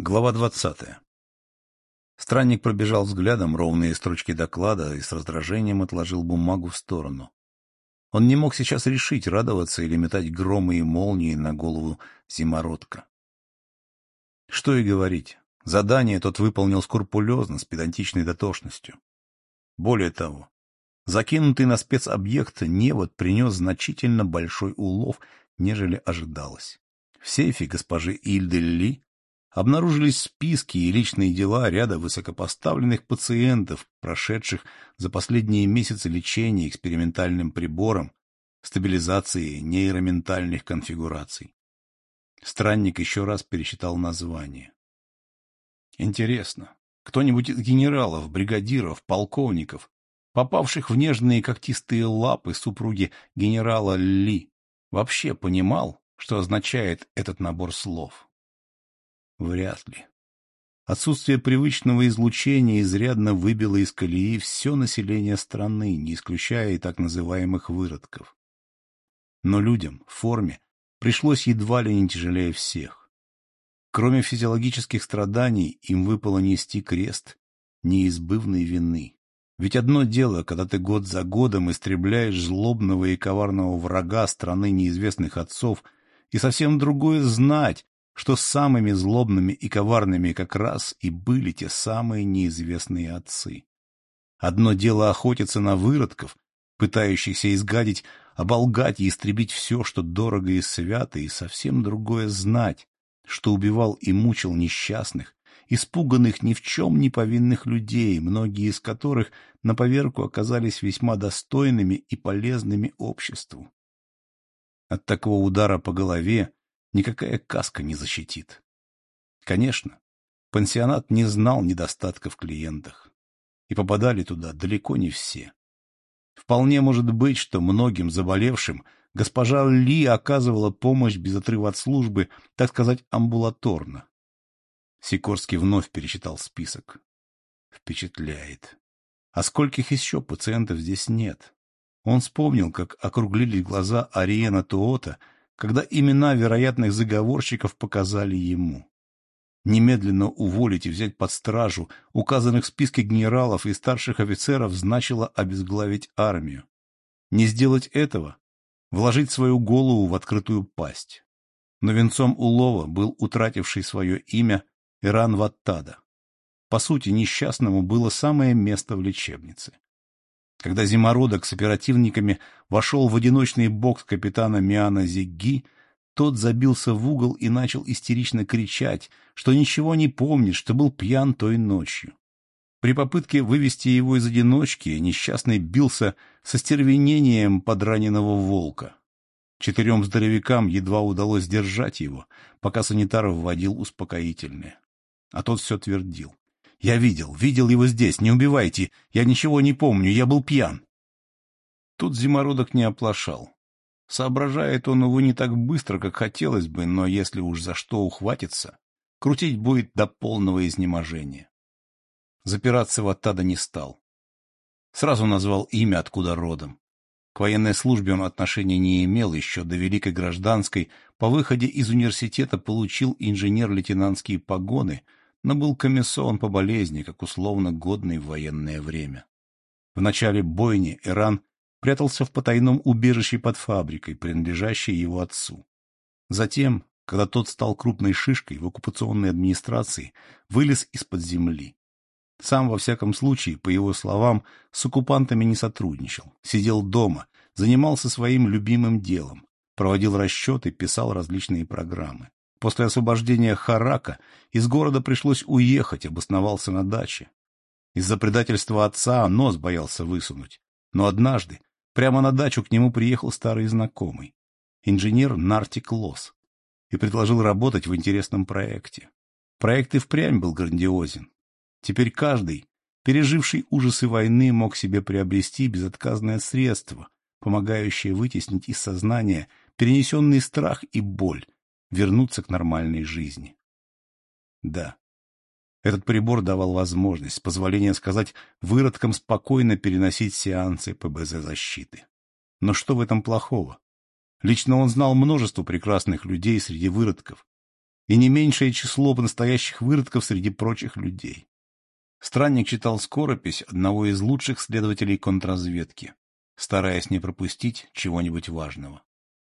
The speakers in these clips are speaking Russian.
Глава двадцатая. Странник пробежал взглядом ровные строчки доклада и с раздражением отложил бумагу в сторону. Он не мог сейчас решить, радоваться или метать громы и молнии на голову зимородка. Что и говорить, задание тот выполнил скрупулезно, с педантичной дотошностью. Более того, закинутый на спецобъект невод принес значительно большой улов, нежели ожидалось. В сейфе госпожи Ильды Ли обнаружились списки и личные дела ряда высокопоставленных пациентов, прошедших за последние месяцы лечения экспериментальным прибором стабилизации нейроментальных конфигураций. Странник еще раз пересчитал название. Интересно, кто-нибудь из генералов, бригадиров, полковников, попавших в нежные когтистые лапы супруги генерала Ли, вообще понимал, что означает этот набор слов? Вряд ли. Отсутствие привычного излучения изрядно выбило из колеи все население страны, не исключая и так называемых выродков. Но людям в форме пришлось едва ли не тяжелее всех. Кроме физиологических страданий, им выпало нести крест неизбывной вины. Ведь одно дело, когда ты год за годом истребляешь злобного и коварного врага страны неизвестных отцов, и совсем другое знать, что самыми злобными и коварными как раз и были те самые неизвестные отцы. Одно дело охотиться на выродков, пытающихся изгадить, оболгать и истребить все, что дорого и свято, и совсем другое знать, что убивал и мучил несчастных, испуганных ни в чем не повинных людей, многие из которых на поверку оказались весьма достойными и полезными обществу. От такого удара по голове никакая каска не защитит. Конечно, пансионат не знал недостатков в клиентах, и попадали туда далеко не все. Вполне может быть, что многим заболевшим госпожа Ли оказывала помощь без отрыва от службы, так сказать, амбулаторно. Сикорский вновь перечитал список. Впечатляет. А скольких еще пациентов здесь нет? Он вспомнил, как округлились глаза Ариена Туота, когда имена вероятных заговорщиков показали ему. Немедленно уволить и взять под стражу указанных в списке генералов и старших офицеров значило обезглавить армию. Не сделать этого — вложить свою голову в открытую пасть. Но венцом улова был утративший свое имя Иран Ваттада. По сути, несчастному было самое место в лечебнице. Когда зимородок с оперативниками вошел в одиночный бокс капитана Миана Зигги, тот забился в угол и начал истерично кричать, что ничего не помнит, что был пьян той ночью. При попытке вывести его из одиночки несчастный бился со стервенением подраненного волка. Четырем здоровякам едва удалось сдержать его, пока санитар вводил успокоительное. А тот все твердил. Я видел, видел его здесь, не убивайте, я ничего не помню, я был пьян. Тут зимородок не оплошал. Соображает он, увы, не так быстро, как хотелось бы, но если уж за что ухватится, крутить будет до полного изнеможения. Запираться в Аттада не стал. Сразу назвал имя, откуда родом. К военной службе он отношения не имел, еще до Великой Гражданской по выходе из университета получил инженер-лейтенантские погоны — но был комиссован по болезни, как условно годный в военное время. В начале бойни Иран прятался в потайном убежище под фабрикой, принадлежащей его отцу. Затем, когда тот стал крупной шишкой в оккупационной администрации, вылез из-под земли. Сам, во всяком случае, по его словам, с оккупантами не сотрудничал, сидел дома, занимался своим любимым делом, проводил расчеты, писал различные программы. После освобождения Харака из города пришлось уехать, обосновался на даче. Из-за предательства отца нос боялся высунуть. Но однажды прямо на дачу к нему приехал старый знакомый, инженер Нартик Лос, и предложил работать в интересном проекте. Проект и впрямь был грандиозен. Теперь каждый, переживший ужасы войны, мог себе приобрести безотказное средство, помогающее вытеснить из сознания перенесенный страх и боль, вернуться к нормальной жизни. Да, этот прибор давал возможность, позволение сказать, выродкам спокойно переносить сеансы ПБЗ-защиты. Но что в этом плохого? Лично он знал множество прекрасных людей среди выродков. и не меньшее число настоящих выродков среди прочих людей. Странник читал скоропись одного из лучших следователей контрразведки, стараясь не пропустить чего-нибудь важного.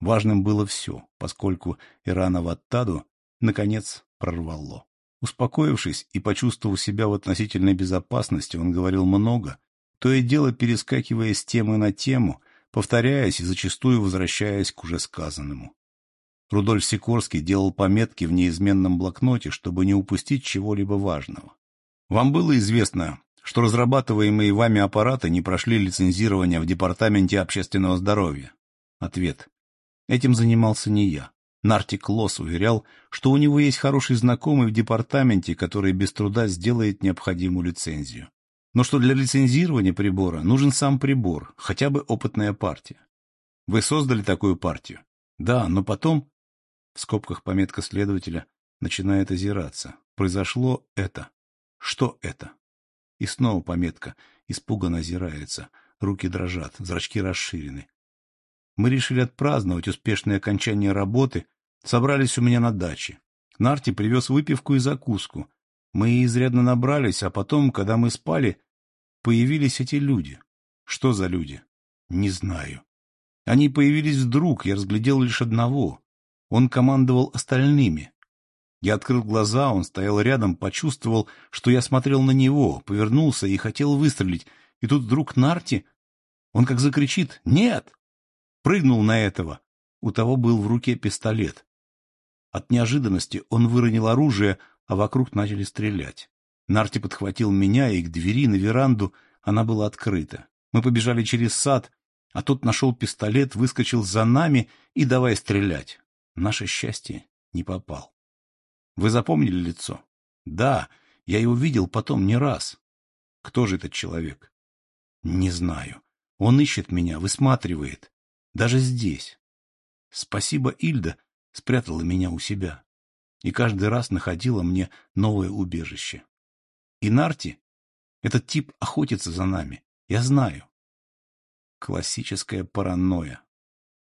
Важным было все, поскольку Ирана Ваттаду, наконец, прорвало. Успокоившись и почувствовав себя в относительной безопасности, он говорил много, то и дело перескакивая с темы на тему, повторяясь и зачастую возвращаясь к уже сказанному. Рудольф Сикорский делал пометки в неизменном блокноте, чтобы не упустить чего-либо важного. Вам было известно, что разрабатываемые вами аппараты не прошли лицензирование в Департаменте общественного здоровья? Ответ. Этим занимался не я. Нартик Лос уверял, что у него есть хороший знакомый в департаменте, который без труда сделает необходимую лицензию. Но что для лицензирования прибора нужен сам прибор, хотя бы опытная партия. Вы создали такую партию? Да, но потом... В скобках пометка следователя начинает озираться. Произошло это. Что это? И снова пометка. Испуганно озирается. Руки дрожат, зрачки расширены. Мы решили отпраздновать успешное окончание работы, собрались у меня на даче. Нарти привез выпивку и закуску. Мы изрядно набрались, а потом, когда мы спали, появились эти люди. Что за люди? Не знаю. Они появились вдруг, я разглядел лишь одного. Он командовал остальными. Я открыл глаза, он стоял рядом, почувствовал, что я смотрел на него, повернулся и хотел выстрелить. И тут вдруг Нарти, он как закричит «Нет!» Прыгнул на этого. У того был в руке пистолет. От неожиданности он выронил оружие, а вокруг начали стрелять. Нарти подхватил меня и к двери на веранду, она была открыта. Мы побежали через сад, а тот нашел пистолет, выскочил за нами и давай стрелять. Наше счастье не попал. Вы запомнили лицо? Да, я его видел потом не раз. Кто же этот человек? Не знаю. Он ищет меня, высматривает. Даже здесь. Спасибо, Ильда спрятала меня у себя. И каждый раз находила мне новое убежище. И Нарти, этот тип охотится за нами. Я знаю. Классическая паранойя.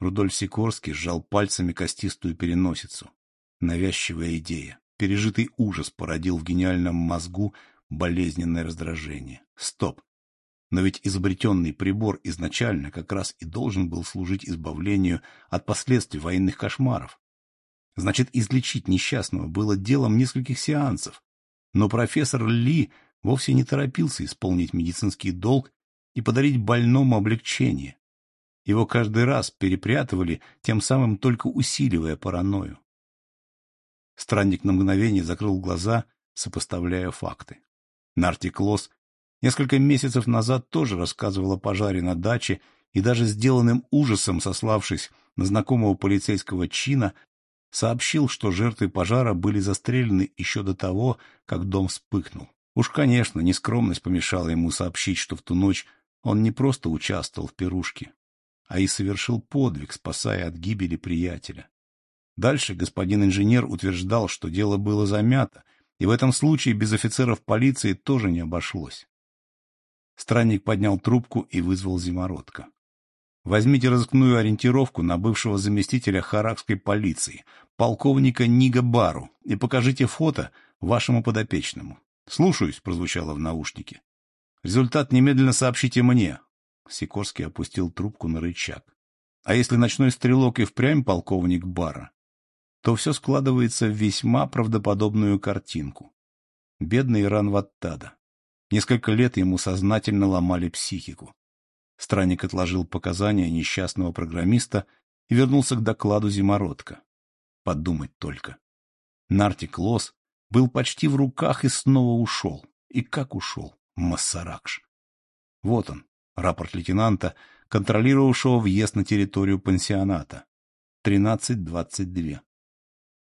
Рудольф Сикорский сжал пальцами костистую переносицу. Навязчивая идея. Пережитый ужас породил в гениальном мозгу болезненное раздражение. Стоп! Но ведь изобретенный прибор изначально как раз и должен был служить избавлению от последствий военных кошмаров. Значит, излечить несчастного было делом нескольких сеансов. Но профессор Ли вовсе не торопился исполнить медицинский долг и подарить больному облегчение. Его каждый раз перепрятывали, тем самым только усиливая паранойю. Странник на мгновение закрыл глаза, сопоставляя факты. Нарти Клосс несколько месяцев назад тоже рассказывал о пожаре на даче и даже сделанным ужасом, сославшись на знакомого полицейского чина, сообщил, что жертвы пожара были застрелены еще до того, как дом вспыхнул. Уж, конечно, нескромность помешала ему сообщить, что в ту ночь он не просто участвовал в пирушке, а и совершил подвиг, спасая от гибели приятеля. Дальше господин инженер утверждал, что дело было замято, и в этом случае без офицеров полиции тоже не обошлось. Странник поднял трубку и вызвал зимородка. Возьмите разыскную ориентировку на бывшего заместителя харакской полиции, полковника Нига Бару, и покажите фото вашему подопечному. Слушаюсь, прозвучало в наушнике. Результат немедленно сообщите мне. Сикорский опустил трубку на рычаг. А если ночной стрелок и впрямь полковник Бара, то все складывается в весьма правдоподобную картинку. Бедный Иран Ваттада. Несколько лет ему сознательно ломали психику. Странник отложил показания несчастного программиста и вернулся к докладу Зимородка. Подумать только. Нартик Лос был почти в руках и снова ушел. И как ушел? Массаракш. Вот он, рапорт лейтенанта, контролировавшего въезд на территорию пансионата. 13.22.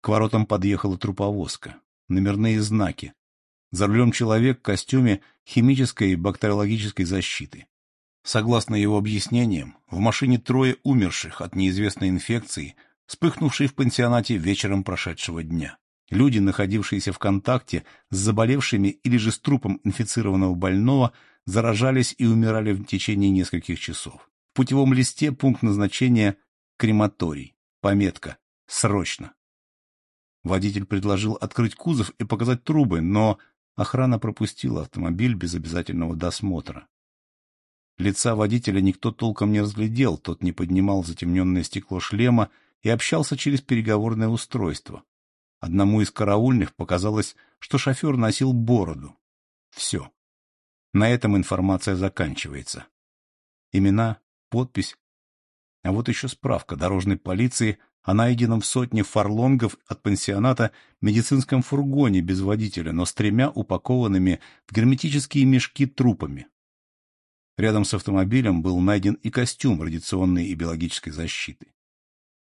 К воротам подъехала труповозка. Номерные знаки. За рулем человек в костюме химической и бактериологической защиты. Согласно его объяснениям, в машине трое умерших от неизвестной инфекции, вспыхнувшей в пансионате вечером прошедшего дня. Люди, находившиеся в контакте с заболевшими или же с трупом инфицированного больного, заражались и умирали в течение нескольких часов. В путевом листе пункт назначения – крематорий. Пометка «Срочно». Водитель предложил открыть кузов и показать трубы, но охрана пропустила автомобиль без обязательного досмотра. Лица водителя никто толком не разглядел, тот не поднимал затемненное стекло шлема и общался через переговорное устройство. Одному из караульных показалось, что шофер носил бороду. Все. На этом информация заканчивается. Имена, подпись. А вот еще справка дорожной полиции о найденном в сотне фарлонгов от пансионата медицинском фургоне без водителя, но с тремя упакованными в герметические мешки трупами. Рядом с автомобилем был найден и костюм радиационной и биологической защиты.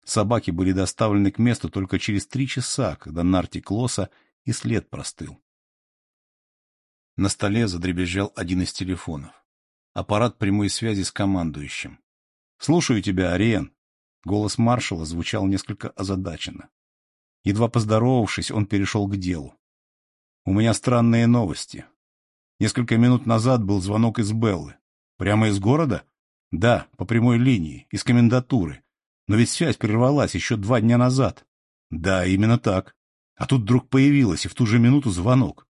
Собаки были доставлены к месту только через три часа, когда Нарти Клоса и след простыл. На столе задребезжал один из телефонов. Аппарат прямой связи с командующим. «Слушаю тебя, Ариен!» Голос маршала звучал несколько озадаченно. Едва поздоровавшись, он перешел к делу. «У меня странные новости. Несколько минут назад был звонок из Беллы. Прямо из города? Да, по прямой линии, из комендатуры. Но ведь связь прервалась еще два дня назад. Да, именно так. А тут вдруг появилась, и в ту же минуту звонок.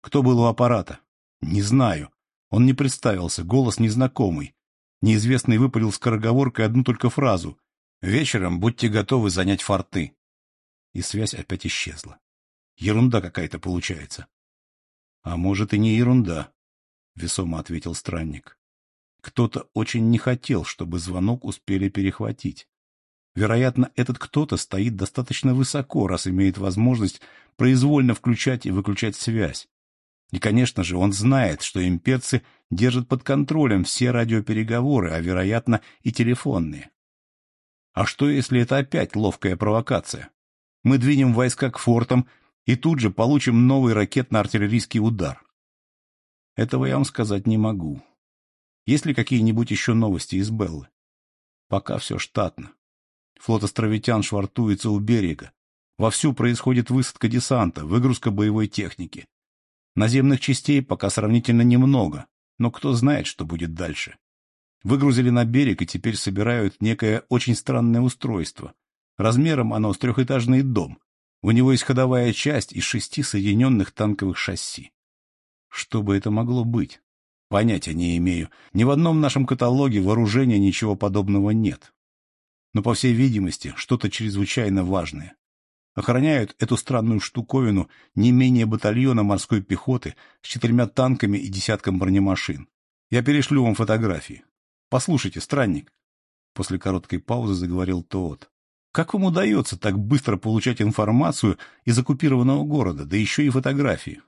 Кто был у аппарата? Не знаю. Он не представился, голос незнакомый. Неизвестный выпалил скороговоркой одну только фразу. «Вечером будьте готовы занять форты». И связь опять исчезла. Ерунда какая-то получается. — А может, и не ерунда, — весомо ответил странник. Кто-то очень не хотел, чтобы звонок успели перехватить. Вероятно, этот кто-то стоит достаточно высоко, раз имеет возможность произвольно включать и выключать связь. И, конечно же, он знает, что имперцы держат под контролем все радиопереговоры, а, вероятно, и телефонные. А что, если это опять ловкая провокация? Мы двинем войска к фортам и тут же получим новый ракетно-артиллерийский удар. Этого я вам сказать не могу. Есть ли какие-нибудь еще новости из Беллы? Пока все штатно. Флот островитян швартуется у берега. Вовсю происходит высадка десанта, выгрузка боевой техники. Наземных частей пока сравнительно немного, но кто знает, что будет дальше. Выгрузили на берег и теперь собирают некое очень странное устройство. Размером оно с трехэтажный дом. У него есть ходовая часть из шести соединенных танковых шасси. Что бы это могло быть? Понятия не имею. Ни в одном нашем каталоге вооружения ничего подобного нет но, по всей видимости, что-то чрезвычайно важное. Охраняют эту странную штуковину не менее батальона морской пехоты с четырьмя танками и десятком бронемашин. Я перешлю вам фотографии. Послушайте, странник. После короткой паузы заговорил Тоот. Как вам удается так быстро получать информацию из оккупированного города, да еще и фотографии?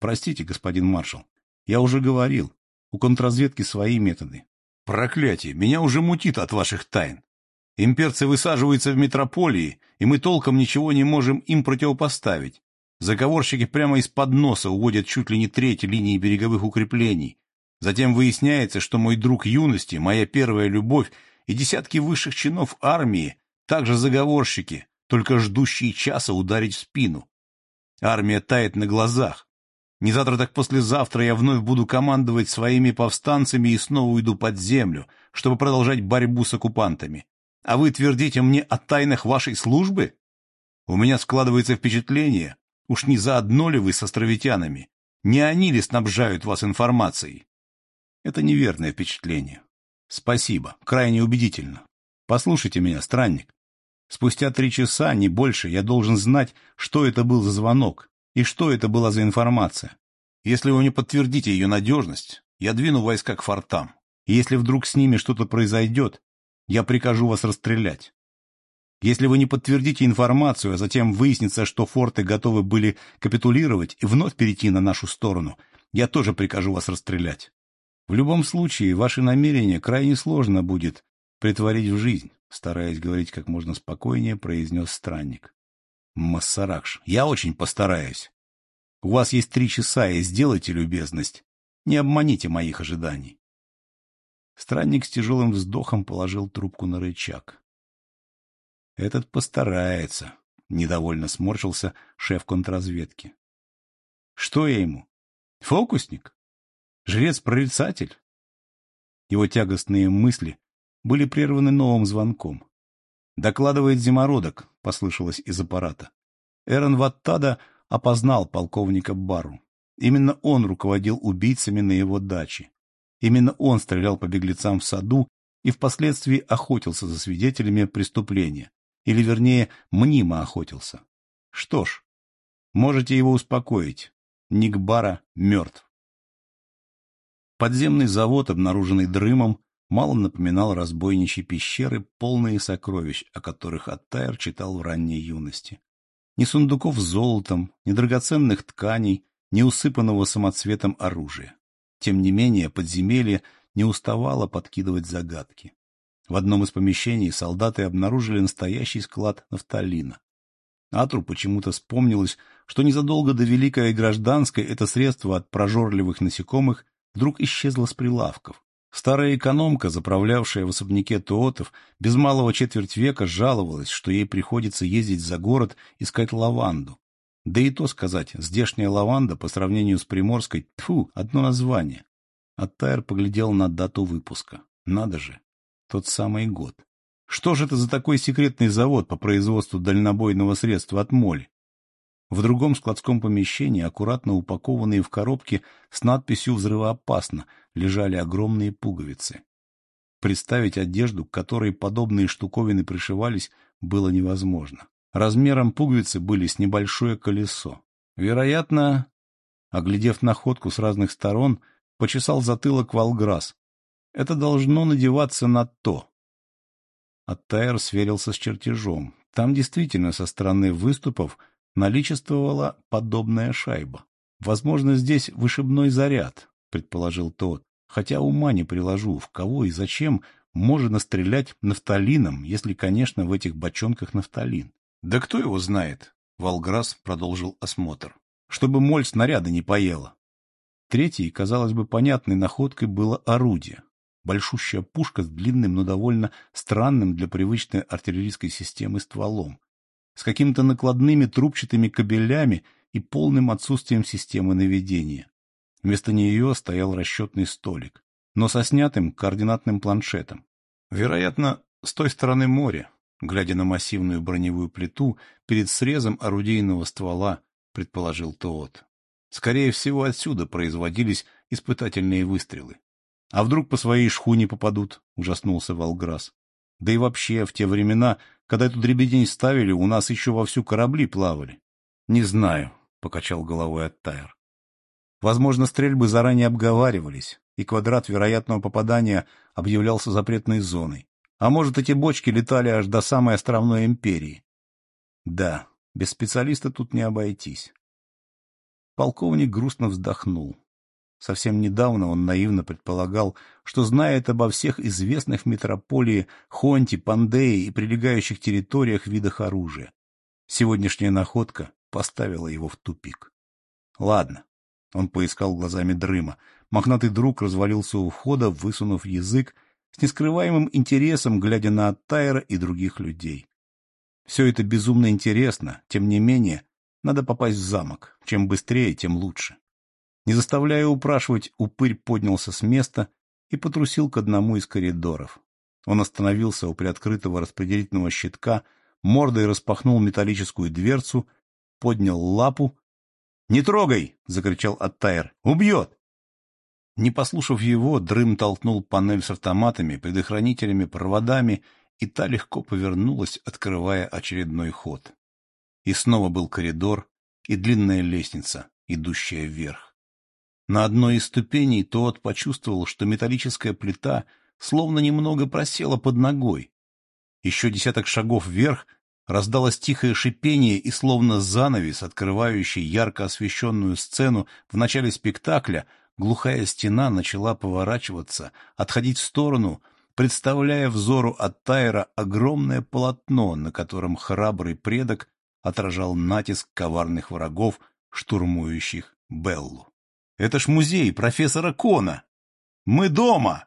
Простите, господин маршал, я уже говорил, у контрразведки свои методы. Проклятие, меня уже мутит от ваших тайн. Имперцы высаживаются в метрополии, и мы толком ничего не можем им противопоставить. Заговорщики прямо из-под носа уводят чуть ли не треть линии береговых укреплений. Затем выясняется, что мой друг юности, моя первая любовь и десятки высших чинов армии также заговорщики, только ждущие часа ударить в спину. Армия тает на глазах. Не завтра, так послезавтра я вновь буду командовать своими повстанцами и снова уйду под землю, чтобы продолжать борьбу с оккупантами. А вы твердите мне о тайнах вашей службы? У меня складывается впечатление, уж не заодно ли вы с островитянами? Не они ли снабжают вас информацией? Это неверное впечатление. Спасибо, крайне убедительно. Послушайте меня, странник. Спустя три часа, не больше, я должен знать, что это был за звонок и что это была за информация. Если вы не подтвердите ее надежность, я двину войска к фортам. И если вдруг с ними что-то произойдет, я прикажу вас расстрелять. Если вы не подтвердите информацию, а затем выяснится, что форты готовы были капитулировать и вновь перейти на нашу сторону, я тоже прикажу вас расстрелять. В любом случае, ваши намерения крайне сложно будет притворить в жизнь, стараясь говорить как можно спокойнее, произнес странник. Массаракш, я очень постараюсь. У вас есть три часа, и сделайте любезность. Не обманите моих ожиданий. Странник с тяжелым вздохом положил трубку на рычаг. «Этот постарается», — недовольно сморщился шеф контрразведки. «Что я ему? Фокусник? Жрец-прорицатель?» Его тягостные мысли были прерваны новым звонком. «Докладывает зимородок», — послышалось из аппарата. Эрон Ваттада опознал полковника Бару. Именно он руководил убийцами на его даче. Именно он стрелял по беглецам в саду и впоследствии охотился за свидетелями преступления. Или, вернее, мнимо охотился. Что ж, можете его успокоить. Ник Бара мертв. Подземный завод, обнаруженный Дрымом, мало напоминал разбойничьи пещеры, полные сокровищ, о которых Аттайр читал в ранней юности. Ни сундуков с золотом, ни драгоценных тканей, ни усыпанного самоцветом оружия. Тем не менее, подземелье не уставало подкидывать загадки. В одном из помещений солдаты обнаружили настоящий склад нафталина. Атру почему-то вспомнилось, что незадолго до Великой Гражданской это средство от прожорливых насекомых вдруг исчезло с прилавков. Старая экономка, заправлявшая в особняке Туотов, без малого четверть века жаловалась, что ей приходится ездить за город искать лаванду. Да и то сказать, здешняя лаванда по сравнению с приморской, тфу, одно название. Аттайр поглядел на дату выпуска. Надо же, тот самый год. Что же это за такой секретный завод по производству дальнобойного средства от моли? В другом складском помещении, аккуратно упакованные в коробки с надписью «Взрывоопасно», лежали огромные пуговицы. Представить одежду, к которой подобные штуковины пришивались, было невозможно. Размером пуговицы были с небольшое колесо. Вероятно, оглядев находку с разных сторон, почесал затылок Волграс. Это должно надеваться на то. Аттайр сверился с чертежом. Там действительно со стороны выступов – наличествовала подобная шайба. Возможно, здесь вышибной заряд, предположил тот, хотя ума не приложу, в кого и зачем можно стрелять нафталином, если, конечно, в этих бочонках нафталин. Да кто его знает? Волграс продолжил осмотр. Чтобы моль снаряда не поела. Третьей, казалось бы, понятной находкой было орудие. Большущая пушка с длинным, но довольно странным для привычной артиллерийской системы стволом, с какими-то накладными трубчатыми кабелями и полным отсутствием системы наведения. Вместо нее стоял расчетный столик, но со снятым координатным планшетом. Вероятно, с той стороны моря, глядя на массивную броневую плиту перед срезом орудийного ствола, предположил Тоот. Скорее всего, отсюда производились испытательные выстрелы. А вдруг по своей шхуне попадут, ужаснулся Волграс. Да и вообще, в те времена когда эту дребедень ставили, у нас еще вовсю корабли плавали. — Не знаю, — покачал головой Оттайр. Возможно, стрельбы заранее обговаривались, и квадрат вероятного попадания объявлялся запретной зоной. А может, эти бочки летали аж до самой островной империи. Да, без специалиста тут не обойтись. Полковник грустно вздохнул. Совсем недавно он наивно предполагал, что знает обо всех известных в метрополии Хонти, Пандее и прилегающих территориях видах оружия. Сегодняшняя находка поставила его в тупик. Ладно. Он поискал глазами Дрыма. Мохнатый друг развалился у входа, высунув язык, с нескрываемым интересом, глядя на Аттайра и других людей. Все это безумно интересно, тем не менее, надо попасть в замок. Чем быстрее, тем лучше. Не заставляя упрашивать, упырь поднялся с места и потрусил к одному из коридоров. Он остановился у приоткрытого распределительного щитка, мордой распахнул металлическую дверцу, поднял лапу. «Не трогай!» — закричал Аттайр. «Убьет!» Не послушав его, Дрым толкнул панель с автоматами, предохранителями, проводами, и та легко повернулась, открывая очередной ход. И снова был коридор и длинная лестница, идущая вверх. На одной из ступеней тот почувствовал, что металлическая плита словно немного просела под ногой. Еще десяток шагов вверх раздалось тихое шипение, и словно занавес, открывающий ярко освещенную сцену в начале спектакля, глухая стена начала поворачиваться, отходить в сторону, представляя взору от Тайра огромное полотно, на котором храбрый предок отражал натиск коварных врагов, штурмующих Беллу. Это ж музей профессора Кона. Мы дома!